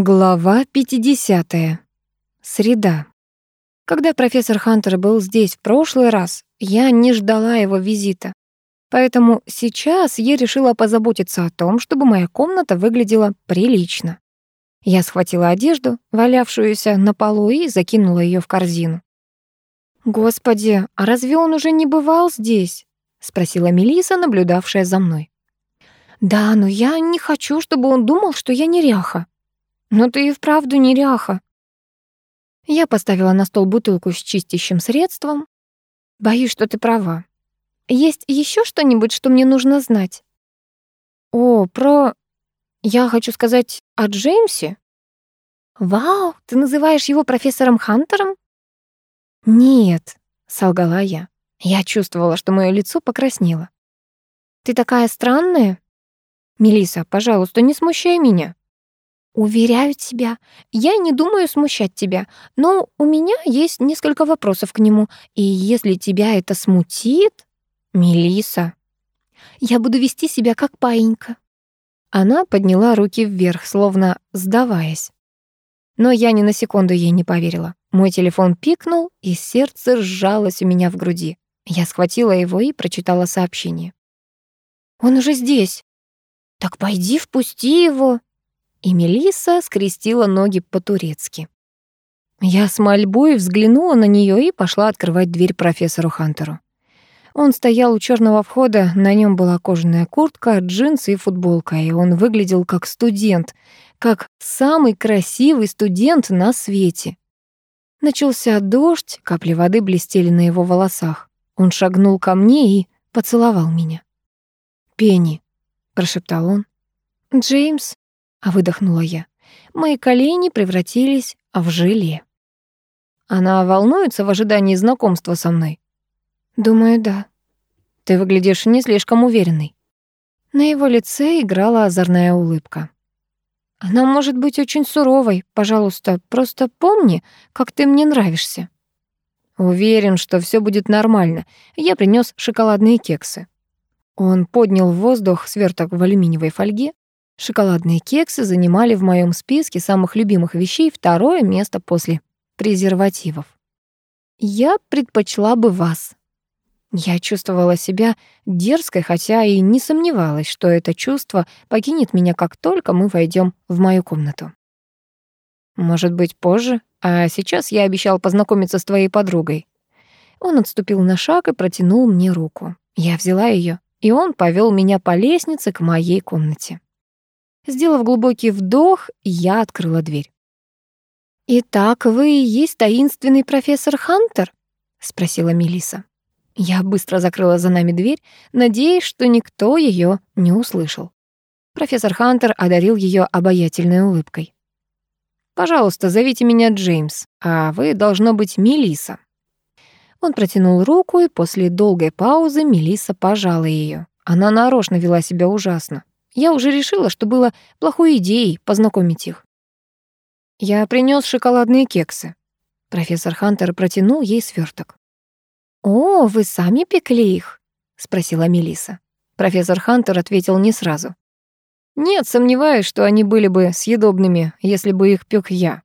Глава 50. Среда. Когда профессор Хантер был здесь в прошлый раз, я не ждала его визита. Поэтому сейчас я решила позаботиться о том, чтобы моя комната выглядела прилично. Я схватила одежду, валявшуюся на полу, и закинула ее в корзину. «Господи, а разве он уже не бывал здесь?» — спросила Мелиса, наблюдавшая за мной. «Да, но я не хочу, чтобы он думал, что я неряха». «Но ты и вправду неряха». Я поставила на стол бутылку с чистящим средством. «Боюсь, что ты права. Есть еще что-нибудь, что мне нужно знать?» «О, про... Я хочу сказать о Джеймсе?» «Вау, ты называешь его профессором Хантером?» «Нет», — солгала я. Я чувствовала, что мое лицо покраснело. «Ты такая странная?» Мелиса, пожалуйста, не смущай меня». «Уверяю тебя, я не думаю смущать тебя, но у меня есть несколько вопросов к нему, и если тебя это смутит...» Мелиса, я буду вести себя как паинька». Она подняла руки вверх, словно сдаваясь. Но я ни на секунду ей не поверила. Мой телефон пикнул, и сердце сжалось у меня в груди. Я схватила его и прочитала сообщение. «Он уже здесь!» «Так пойди, впусти его!» И Мелисса скрестила ноги по-турецки. Я с мольбой взглянула на нее и пошла открывать дверь профессору Хантеру. Он стоял у черного входа, на нем была кожаная куртка, джинсы и футболка, и он выглядел как студент, как самый красивый студент на свете. Начался дождь, капли воды блестели на его волосах. Он шагнул ко мне и поцеловал меня. «Пенни, прошептал он. «Джеймс», — а выдохнула я. Мои колени превратились в желе. Она волнуется в ожидании знакомства со мной? Думаю, да. Ты выглядишь не слишком уверенной. На его лице играла озорная улыбка. Она может быть очень суровой. Пожалуйста, просто помни, как ты мне нравишься. Уверен, что все будет нормально. Я принес шоколадные кексы. Он поднял в воздух сверток в алюминиевой фольге. Шоколадные кексы занимали в моем списке самых любимых вещей второе место после презервативов. Я предпочла бы вас. Я чувствовала себя дерзкой, хотя и не сомневалась, что это чувство покинет меня, как только мы войдем в мою комнату. Может быть, позже, а сейчас я обещал познакомиться с твоей подругой. Он отступил на шаг и протянул мне руку. Я взяла ее и он повел меня по лестнице к моей комнате. Сделав глубокий вдох, я открыла дверь. «Итак, вы и есть таинственный профессор Хантер?» — спросила Мелиса. Я быстро закрыла за нами дверь, надеясь, что никто ее не услышал. Профессор Хантер одарил ее обаятельной улыбкой. «Пожалуйста, зовите меня Джеймс, а вы, должно быть, Мелиса. Он протянул руку, и после долгой паузы Мелисса пожала ее. Она нарочно вела себя ужасно. Я уже решила, что было плохой идеей познакомить их. «Я принес шоколадные кексы». Профессор Хантер протянул ей сверток. «О, вы сами пекли их?» — спросила Мелиса. Профессор Хантер ответил не сразу. «Нет, сомневаюсь, что они были бы съедобными, если бы их пек я».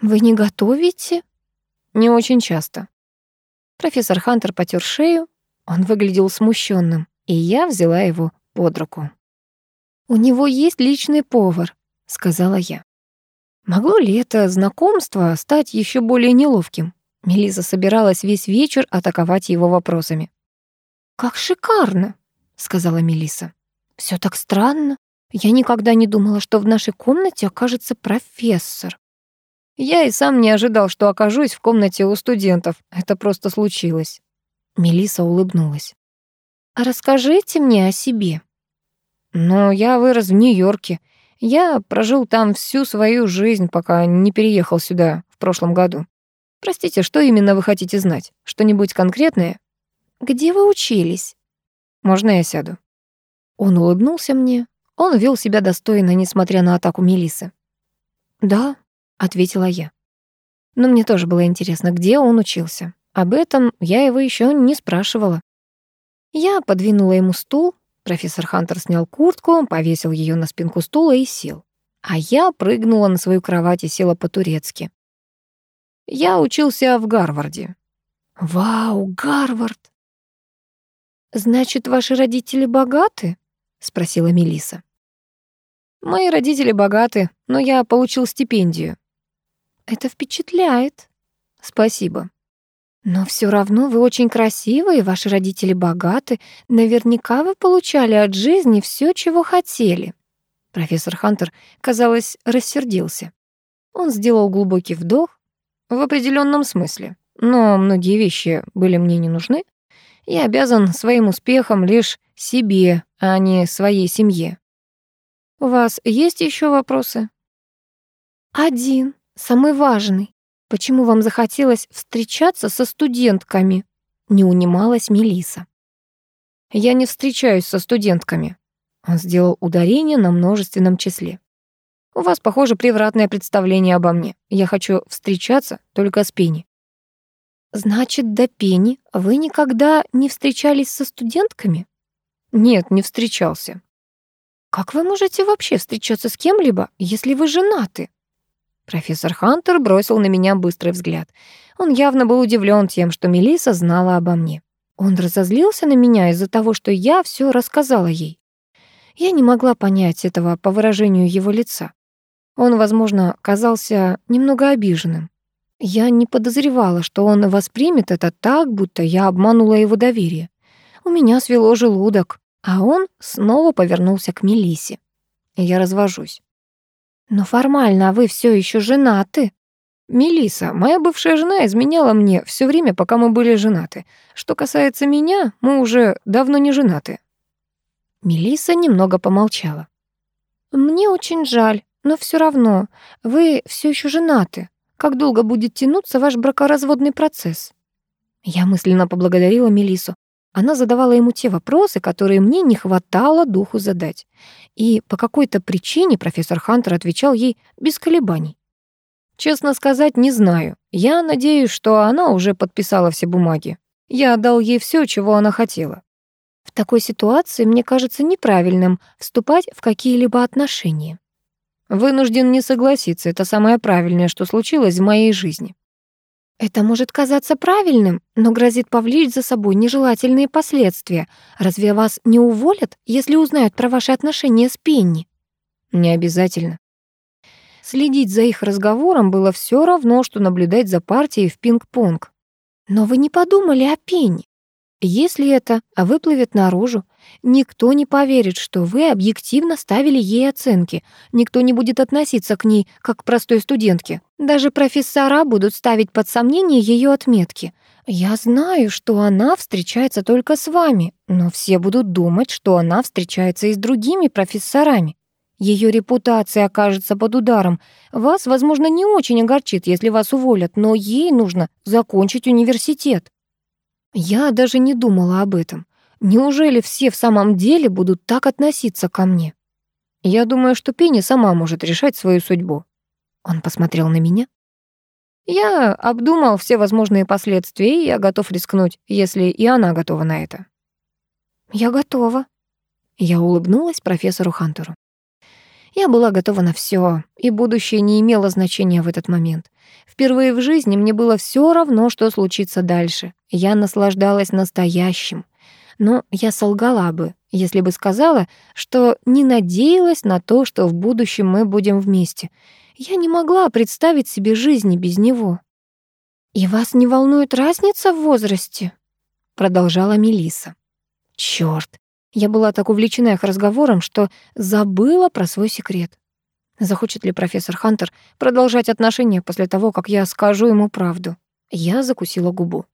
«Вы не готовите?» «Не очень часто. Профессор Хантер потер шею. Он выглядел смущенным, и я взяла его под руку. «У него есть личный повар», — сказала я. Могло ли это знакомство стать еще более неловким? Мелиза собиралась весь вечер атаковать его вопросами. «Как шикарно!» — сказала Мелиса. Все так странно. Я никогда не думала, что в нашей комнате окажется профессор. Я и сам не ожидал, что окажусь в комнате у студентов. Это просто случилось. Мелиса улыбнулась. расскажите мне о себе. Ну, я вырос в Нью-Йорке. Я прожил там всю свою жизнь, пока не переехал сюда в прошлом году. Простите, что именно вы хотите знать? Что-нибудь конкретное? Где вы учились? Можно я сяду? Он улыбнулся мне. Он вел себя достойно, несмотря на атаку Мелисы. Да, ответила я. Но мне тоже было интересно, где он учился. Об этом я его еще не спрашивала. Я подвинула ему стул, профессор Хантер снял куртку, повесил ее на спинку стула и сел. а я прыгнула на свою кровать и села по-турецки. Я учился в Гарварде. Вау, Гарвард! Значит, ваши родители богаты? спросила Мелиса. Мои родители богаты, но я получил стипендию. Это впечатляет. Спасибо. Но все равно вы очень красивы, ваши родители богаты. Наверняка вы получали от жизни все, чего хотели. Профессор Хантер, казалось, рассердился. Он сделал глубокий вдох, в определенном смысле. Но многие вещи были мне не нужны. Я обязан своим успехом лишь себе, а не своей семье. У вас есть еще вопросы? Один, самый важный. Почему вам захотелось встречаться со студентками? Не унималась Мелиса. Я не встречаюсь со студентками. Он сделал ударение на множественном числе. У вас, похоже, превратное представление обо мне. Я хочу встречаться только с Пенни». «Значит, до Пенни вы никогда не встречались со студентками?» «Нет, не встречался». «Как вы можете вообще встречаться с кем-либо, если вы женаты?» Профессор Хантер бросил на меня быстрый взгляд. Он явно был удивлен тем, что Мелиса знала обо мне. Он разозлился на меня из-за того, что я все рассказала ей. Я не могла понять этого по выражению его лица. Он, возможно, казался немного обиженным. Я не подозревала, что он воспримет это так, будто я обманула его доверие. У меня свело желудок, а он снова повернулся к Мелисе. Я развожусь. Но формально вы все еще женаты. Мелиса, моя бывшая жена, изменяла мне все время, пока мы были женаты. Что касается меня, мы уже давно не женаты. Мелиса немного помолчала. Мне очень жаль. Но все равно, вы все еще женаты. Как долго будет тянуться ваш бракоразводный процесс? Я мысленно поблагодарила Мелису. Она задавала ему те вопросы, которые мне не хватало духу задать. И по какой-то причине профессор Хантер отвечал ей без колебаний. Честно сказать, не знаю. Я надеюсь, что она уже подписала все бумаги. Я отдал ей все, чего она хотела. В такой ситуации мне кажется неправильным вступать в какие-либо отношения. Вынужден не согласиться, это самое правильное, что случилось в моей жизни. Это может казаться правильным, но грозит повлечь за собой нежелательные последствия. Разве вас не уволят, если узнают про ваши отношения с Пенни? Не обязательно. Следить за их разговором было все равно, что наблюдать за партией в пинг-понг. Но вы не подумали о Пенни. Если это выплывет наружу, никто не поверит, что вы объективно ставили ей оценки, никто не будет относиться к ней как к простой студентке. Даже профессора будут ставить под сомнение ее отметки. Я знаю, что она встречается только с вами, но все будут думать, что она встречается и с другими профессорами. Ее репутация окажется под ударом. Вас, возможно, не очень огорчит, если вас уволят, но ей нужно закончить университет. Я даже не думала об этом. Неужели все в самом деле будут так относиться ко мне? Я думаю, что Пенни сама может решать свою судьбу. Он посмотрел на меня. Я обдумал все возможные последствия, и я готов рискнуть, если и она готова на это. Я готова. Я улыбнулась профессору Хантеру. Я была готова на все, и будущее не имело значения в этот момент. Впервые в жизни мне было все равно, что случится дальше. Я наслаждалась настоящим. Но я солгала бы, если бы сказала, что не надеялась на то, что в будущем мы будем вместе. Я не могла представить себе жизни без него. «И вас не волнует разница в возрасте?» Продолжала Мелиса. Чёрт, я была так увлечена их разговором, что забыла про свой секрет. Захочет ли профессор Хантер продолжать отношения после того, как я скажу ему правду? Я закусила губу.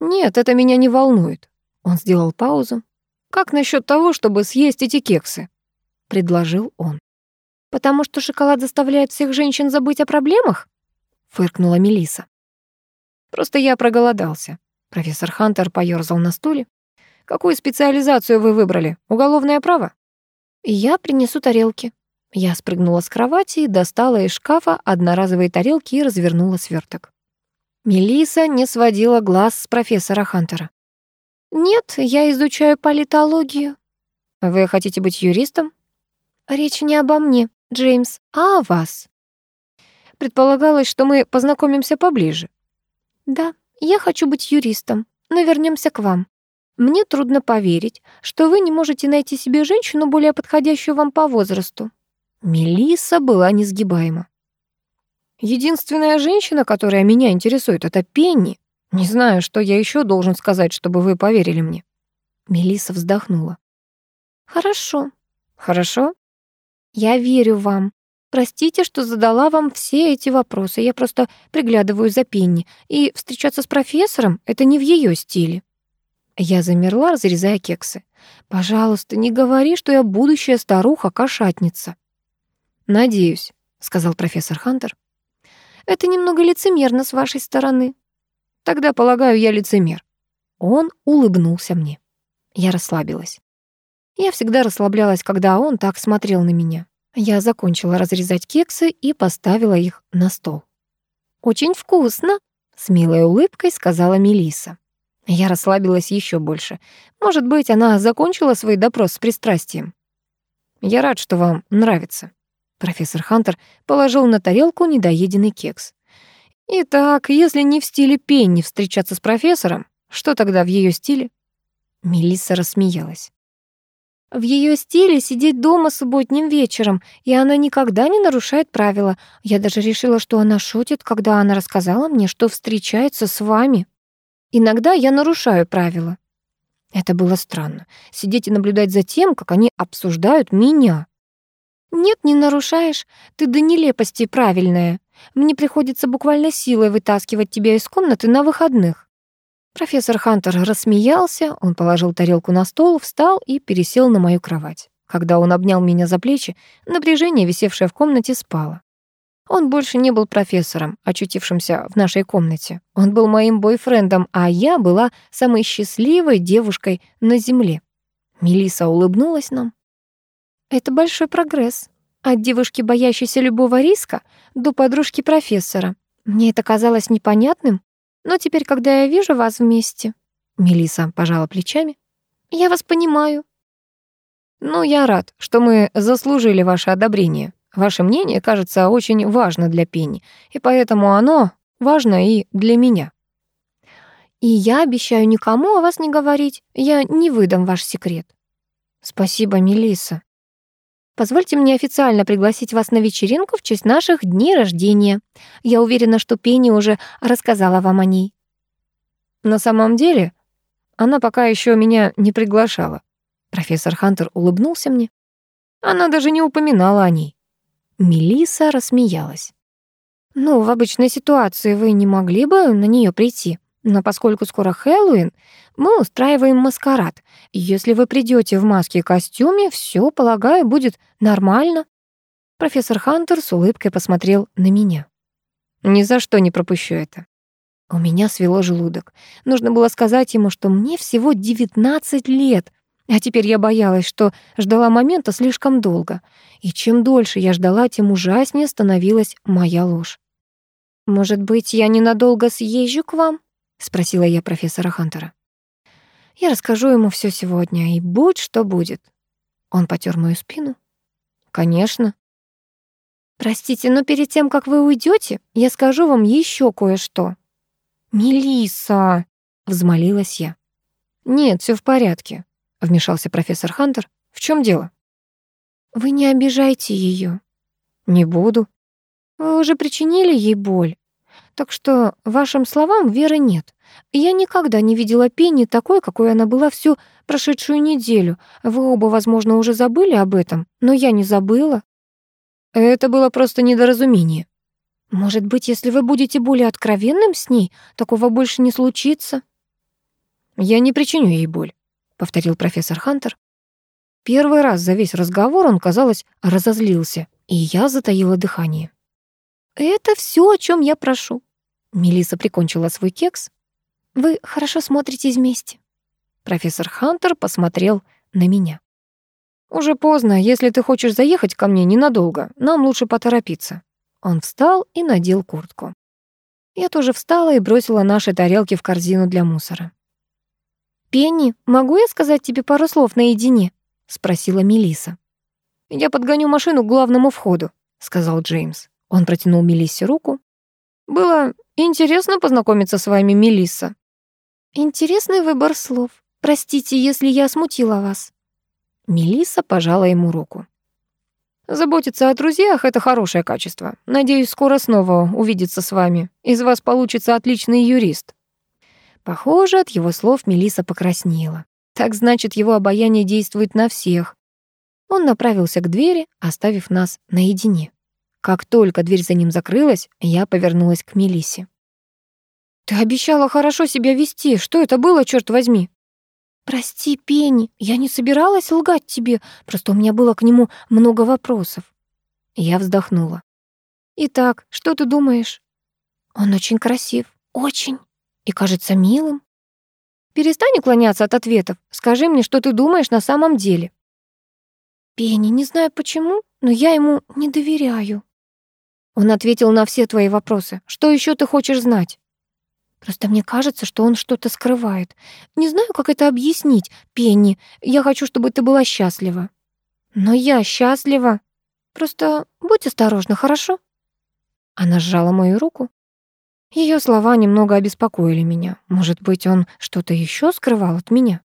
«Нет, это меня не волнует». Он сделал паузу. «Как насчет того, чтобы съесть эти кексы?» — предложил он. «Потому что шоколад заставляет всех женщин забыть о проблемах?» — фыркнула Мелиса. «Просто я проголодался». Профессор Хантер поёрзал на стуле. Какую специализацию вы выбрали? Уголовное право? Я принесу тарелки. Я спрыгнула с кровати и достала из шкафа одноразовые тарелки и развернула сверток. Мелиса не сводила глаз с профессора Хантера. «Нет, я изучаю политологию». «Вы хотите быть юристом?» «Речь не обо мне. Джеймс, а о вас?» Предполагалось, что мы познакомимся поближе. «Да, я хочу быть юристом, но вернемся к вам. Мне трудно поверить, что вы не можете найти себе женщину, более подходящую вам по возрасту». Мелисса была несгибаема. «Единственная женщина, которая меня интересует, это Пенни. Не знаю, что я еще должен сказать, чтобы вы поверили мне». Мелисса вздохнула. «Хорошо». «Хорошо?» «Я верю вам. Простите, что задала вам все эти вопросы. Я просто приглядываю за Пенни. И встречаться с профессором — это не в ее стиле». Я замерла, разрезая кексы. «Пожалуйста, не говори, что я будущая старуха-кошатница». «Надеюсь», — сказал профессор Хантер. «Это немного лицемерно с вашей стороны». «Тогда, полагаю, я лицемер». Он улыбнулся мне. Я расслабилась. Я всегда расслаблялась, когда он так смотрел на меня. Я закончила разрезать кексы и поставила их на стол. «Очень вкусно», — с милой улыбкой сказала Мелиса. Я расслабилась еще больше. Может быть, она закончила свой допрос с пристрастием. «Я рад, что вам нравится». Профессор Хантер положил на тарелку недоеденный кекс. «Итак, если не в стиле Пенни встречаться с профессором, что тогда в ее стиле?» Мелисса рассмеялась. В ее стиле сидеть дома субботним вечером, и она никогда не нарушает правила. Я даже решила, что она шутит, когда она рассказала мне, что встречается с вами. Иногда я нарушаю правила. Это было странно. Сидеть и наблюдать за тем, как они обсуждают меня. Нет, не нарушаешь. Ты до нелепости правильная. Мне приходится буквально силой вытаскивать тебя из комнаты на выходных. Профессор Хантер рассмеялся, он положил тарелку на стол, встал и пересел на мою кровать. Когда он обнял меня за плечи, напряжение, висевшее в комнате, спало. Он больше не был профессором, очутившимся в нашей комнате. Он был моим бойфрендом, а я была самой счастливой девушкой на земле. Мелиса улыбнулась нам. Это большой прогресс. От девушки, боящейся любого риска, до подружки профессора. Мне это казалось непонятным, но теперь, когда я вижу вас вместе, Мелиса пожала плечами. Я вас понимаю. Ну, я рад, что мы заслужили ваше одобрение. Ваше мнение, кажется, очень важно для Пенни, и поэтому оно важно и для меня. И я обещаю никому о вас не говорить. Я не выдам ваш секрет. Спасибо, Мелиса. Позвольте мне официально пригласить вас на вечеринку в честь наших дней рождения. Я уверена, что Пенни уже рассказала вам о ней». «На самом деле, она пока еще меня не приглашала». Профессор Хантер улыбнулся мне. Она даже не упоминала о ней. Мелиса рассмеялась. «Ну, в обычной ситуации вы не могли бы на нее прийти?» Но поскольку скоро Хэллоуин, мы устраиваем маскарад. Если вы придете в маске и костюме, все, полагаю, будет нормально. Профессор Хантер с улыбкой посмотрел на меня. Ни за что не пропущу это. У меня свело желудок. Нужно было сказать ему, что мне всего 19 лет, а теперь я боялась, что ждала момента слишком долго. И чем дольше я ждала, тем ужаснее становилась моя ложь. «Может быть, я ненадолго съезжу к вам?» — спросила я профессора Хантера. «Я расскажу ему все сегодня, и будь что будет». Он потер мою спину. «Конечно». «Простите, но перед тем, как вы уйдете, я скажу вам еще кое-что». Мелисса, взмолилась я. «Нет, все в порядке», — вмешался профессор Хантер. «В чем дело?» «Вы не обижайте ее. «Не буду». «Вы уже причинили ей боль. Так что вашим словам веры нет. Я никогда не видела Пенни такой, какой она была всю прошедшую неделю. Вы оба, возможно, уже забыли об этом, но я не забыла. Это было просто недоразумение. Может быть, если вы будете более откровенным с ней, такого больше не случится. Я не причиню ей боль, повторил профессор Хантер. Первый раз за весь разговор он, казалось, разозлился, и я затаила дыхание. «Это все, о чем я прошу». Мелиса прикончила свой кекс. «Вы хорошо смотритесь вместе». Профессор Хантер посмотрел на меня. «Уже поздно. Если ты хочешь заехать ко мне ненадолго, нам лучше поторопиться». Он встал и надел куртку. Я тоже встала и бросила наши тарелки в корзину для мусора. «Пенни, могу я сказать тебе пару слов наедине?» — спросила Мелиса. «Я подгоню машину к главному входу», — сказал Джеймс. Он протянул Мелиссе руку. «Было интересно познакомиться с вами, Мелисса». «Интересный выбор слов. Простите, если я смутила вас». Мелисса пожала ему руку. Заботиться о друзьях — это хорошее качество. Надеюсь, скоро снова увидеться с вами. Из вас получится отличный юрист». Похоже, от его слов Мелиса покраснела. Так значит, его обаяние действует на всех. Он направился к двери, оставив нас наедине. Как только дверь за ним закрылась, я повернулась к Мелисе. «Ты обещала хорошо себя вести. Что это было, черт возьми?» «Прости, Пенни, я не собиралась лгать тебе, просто у меня было к нему много вопросов». Я вздохнула. «Итак, что ты думаешь?» «Он очень красив, очень, и кажется милым». «Перестань уклоняться от ответов. Скажи мне, что ты думаешь на самом деле». «Пенни, не знаю почему, но я ему не доверяю». Он ответил на все твои вопросы. Что еще ты хочешь знать? Просто мне кажется, что он что-то скрывает. Не знаю, как это объяснить. Пенни, я хочу, чтобы ты была счастлива. Но я счастлива. Просто будь осторожна, хорошо? Она сжала мою руку. Ее слова немного обеспокоили меня. Может быть, он что-то еще скрывал от меня?